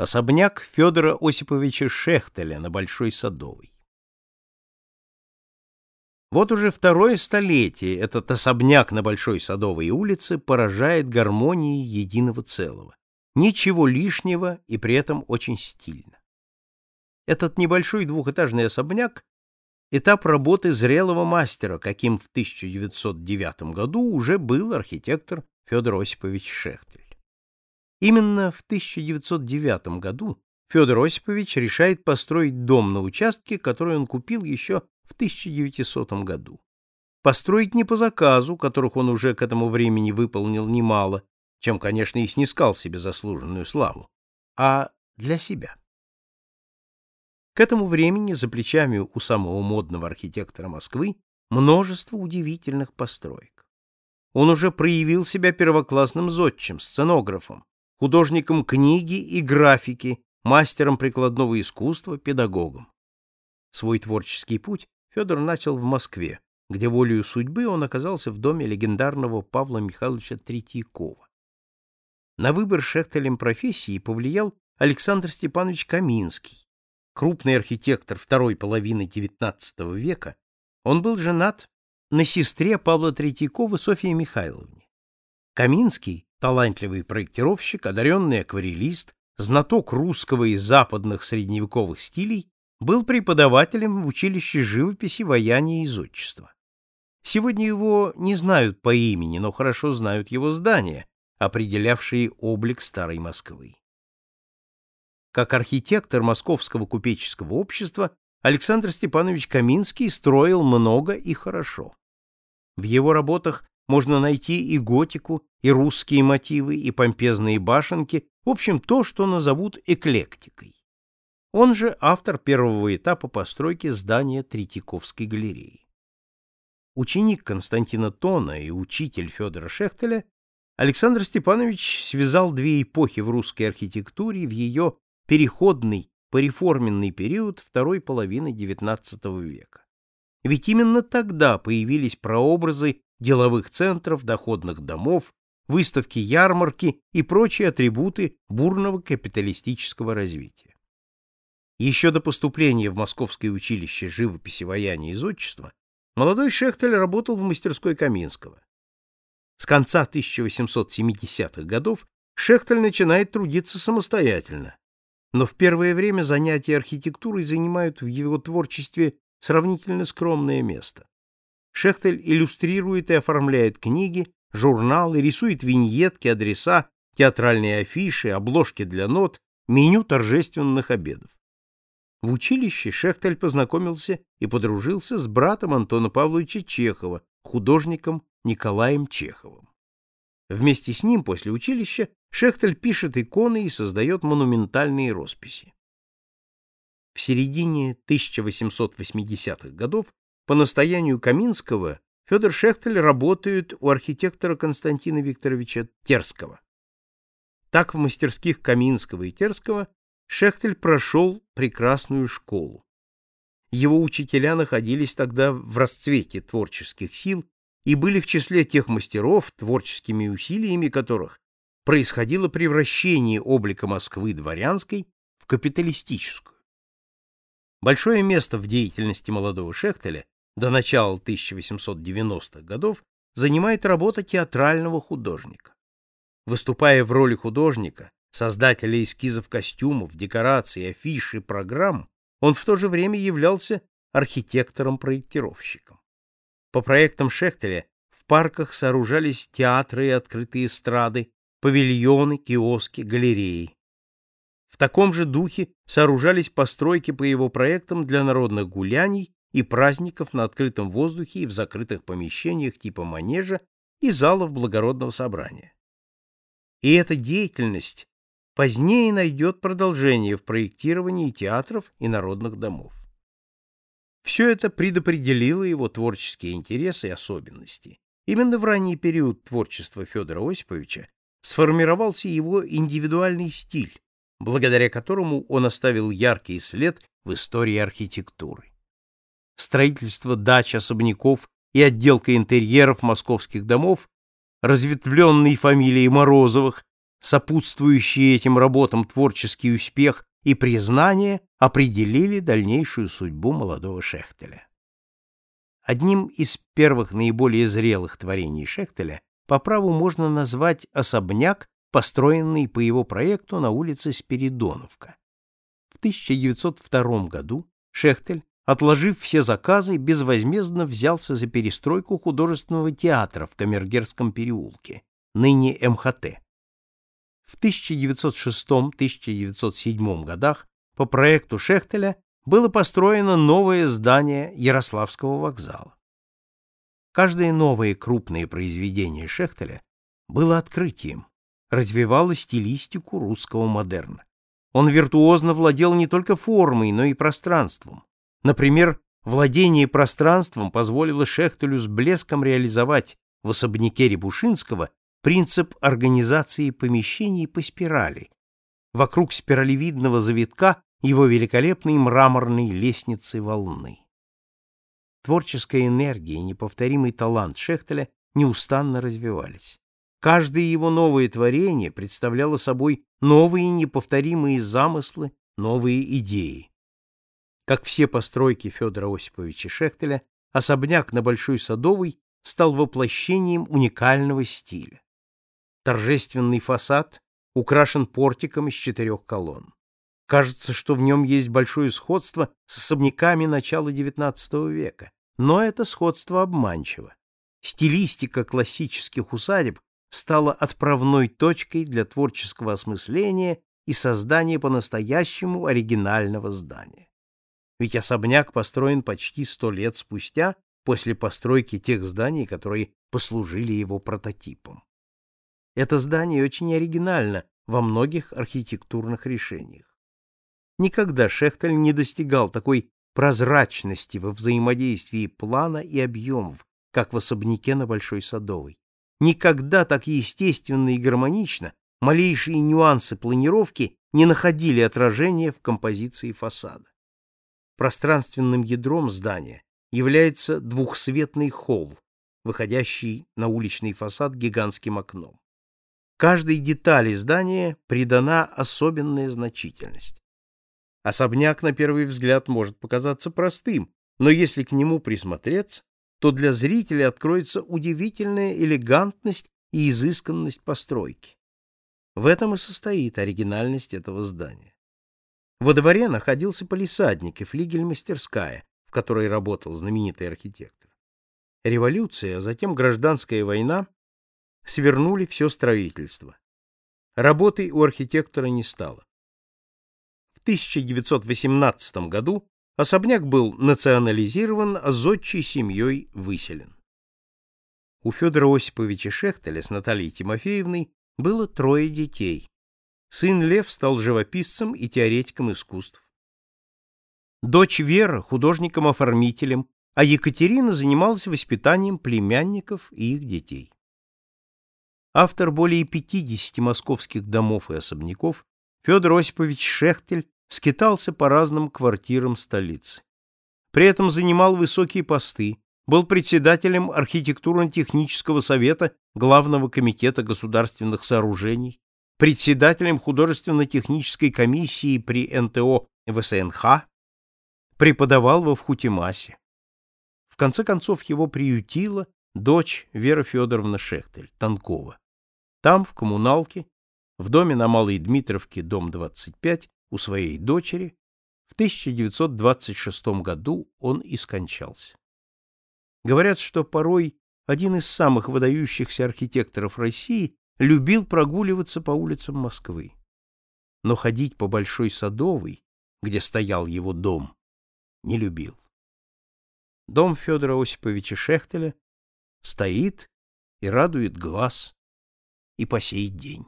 Особняк Федора Осиповича Шехтеля на Большой Садовой. Вот уже второе столетие этот особняк на Большой Садовой улице поражает гармонией единого целого. Ничего лишнего и при этом очень стильно. Этот небольшой двухэтажный особняк — этап работы зрелого мастера, каким в 1909 году уже был архитектор Федор Осипович Шехтель. Именно в 1909 году Федор Осипович решает построить дом на участке, который он купил еще в 1900 году. Построить не по заказу, которых он уже к этому времени выполнил немало, чем, конечно, и снискал себе заслуженную славу, а для себя. К этому времени за плечами у самого модного архитектора Москвы множество удивительных построек. Он уже проявил себя первоклассным зодчим, сценографом, художником книги и графики, мастером прикладного искусства, педагогом. Свой творческий путь Федор начал в Москве, где волею судьбы он оказался в доме легендарного Павла Михайловича Третьякова. На выбор Шехтелем профессии повлиял Александр Степанович Каминский, крупный архитектор второй половины XIX века. Он был женат на сестре Павла Третьякова Софье Михайловне. Каминский талантливый проектировщик, одаренный акварелист, знаток русского и западных средневековых стилей, был преподавателем в училище живописи, ваяния и зодчества. Сегодня его не знают по имени, но хорошо знают его здания, определявшие облик старой Москвы. Как архитектор Московского купеческого общества Александр Степанович Каминский строил много и хорошо. В его работах можно найти и готику, и русские мотивы, и помпезные башенки, в общем, то, что назовут эклектикой. Он же автор первого этапа постройки здания Третьяковской галереи. Ученик Константина Тона и учитель Федора Шехтеля, Александр Степанович связал две эпохи в русской архитектуре в ее переходный, пореформенный период второй половины XIX века. Ведь именно тогда появились прообразы деловых центров, доходных домов, выставки ярмарки и прочие атрибуты бурного капиталистического развития. Еще до поступления в Московское училище живописи, ваяния и зодчества молодой Шехтель работал в мастерской Каминского. С конца 1870-х годов Шехтель начинает трудиться самостоятельно, но в первое время занятия архитектурой занимают в его творчестве сравнительно скромное место. Шехтель иллюстрирует и оформляет книги, журналы, рисует виньетки, адреса, театральные афиши, обложки для нот, меню торжественных обедов. В училище Шехтель познакомился и подружился с братом Антона Павловича Чехова, художником Николаем Чеховым. Вместе с ним после училища Шехтель пишет иконы и создает монументальные росписи. В середине 1880-х годов по настоянию Каминского Федор Шехтель работает у архитектора Константина Викторовича Терского. Так в мастерских Каминского и Терского Шехтель прошел прекрасную школу. Его учителя находились тогда в расцвете творческих сил и были в числе тех мастеров, творческими усилиями которых происходило превращение облика Москвы дворянской в капиталистическую. Большое место в деятельности молодого Шехтеля до начала 1890-х годов занимает работа театрального художника. Выступая в роли художника, создателя эскизов костюмов, декораций, афиш и программ, он в то же время являлся архитектором-проектировщиком. По проектам Шехтеля в парках сооружались театры и открытые эстрады, павильоны, киоски, галереи. В таком же духе сооружались постройки по его проектам для народных гуляний и праздников на открытом воздухе и в закрытых помещениях типа манежа и залов благородного собрания. И эта деятельность позднее найдет продолжение в проектировании театров и народных домов. Все это предопределило его творческие интересы и особенности. Именно в ранний период творчества Федора Осиповича сформировался его индивидуальный стиль, благодаря которому он оставил яркий след в истории архитектуры строительство дач, особняков и отделка интерьеров московских домов, разветвленной фамилии Морозовых, сопутствующие этим работам творческий успех и признание определили дальнейшую судьбу молодого Шехтеля. Одним из первых наиболее зрелых творений Шехтеля по праву можно назвать особняк, построенный по его проекту на улице Спиридоновка. В 1902 году Шехтель, отложив все заказы, безвозмездно взялся за перестройку художественного театра в Камергерском переулке, ныне МХТ. В 1906-1907 годах по проекту Шехтеля было построено новое здание Ярославского вокзала. Каждое новое крупное произведение Шехтеля было открытием, развивало стилистику русского модерна. Он виртуозно владел не только формой, но и пространством. Например, владение пространством позволило Шехтелю с блеском реализовать в особняке Рябушинского принцип организации помещений по спирали. Вокруг спиралевидного завитка его великолепной мраморной лестницы волны. Творческая энергия и неповторимый талант Шехтеля неустанно развивались. Каждое его новое творение представляло собой новые неповторимые замыслы, новые идеи. Как все постройки Федора Осиповича Шехтеля, особняк на Большой Садовой стал воплощением уникального стиля. Торжественный фасад украшен портиком из четырех колонн. Кажется, что в нем есть большое сходство с особняками начала XIX века, но это сходство обманчиво. Стилистика классических усадеб стала отправной точкой для творческого осмысления и создания по-настоящему оригинального здания. Ведь особняк построен почти сто лет спустя после постройки тех зданий, которые послужили его прототипом. Это здание очень оригинально во многих архитектурных решениях. Никогда Шехтель не достигал такой прозрачности во взаимодействии плана и объемов, как в особняке на Большой Садовой. Никогда так естественно и гармонично малейшие нюансы планировки не находили отражения в композиции фасада. Пространственным ядром здания является двухсветный холл, выходящий на уличный фасад гигантским окном. Каждой детали здания придана особенная значительность. Особняк на первый взгляд может показаться простым, но если к нему присмотреться, то для зрителя откроется удивительная элегантность и изысканность постройки. В этом и состоит оригинальность этого здания. Во дворе находился полисадник и флигель-мастерская, в которой работал знаменитый архитектор. Революция, а затем гражданская война свернули все строительство. Работы у архитектора не стало. В 1918 году особняк был национализирован, а зодчей семьей выселен. У Федора Осиповича Шехтеля с Натальей Тимофеевной было трое детей. Сын Лев стал живописцем и теоретиком искусств. Дочь Вера — художником-оформителем, а Екатерина занималась воспитанием племянников и их детей. Автор более 50 московских домов и особняков, Федор Осипович Шехтель скитался по разным квартирам столицы. При этом занимал высокие посты, был председателем архитектурно-технического совета Главного комитета государственных сооружений, председателем художественно-технической комиссии при НТО ВСНХ, преподавал во Вхутимасе. В конце концов его приютила дочь Вера Федоровна Шехтель, Танкова. Там, в коммуналке, в доме на Малой Дмитровке, дом 25, у своей дочери, в 1926 году он и скончался. Говорят, что порой один из самых выдающихся архитекторов России любил прогуливаться по улицам Москвы. Но ходить по Большой Садовой, где стоял его дом, не любил. Дом Федора Осиповича Шехтеля стоит и радует глаз и по сей день.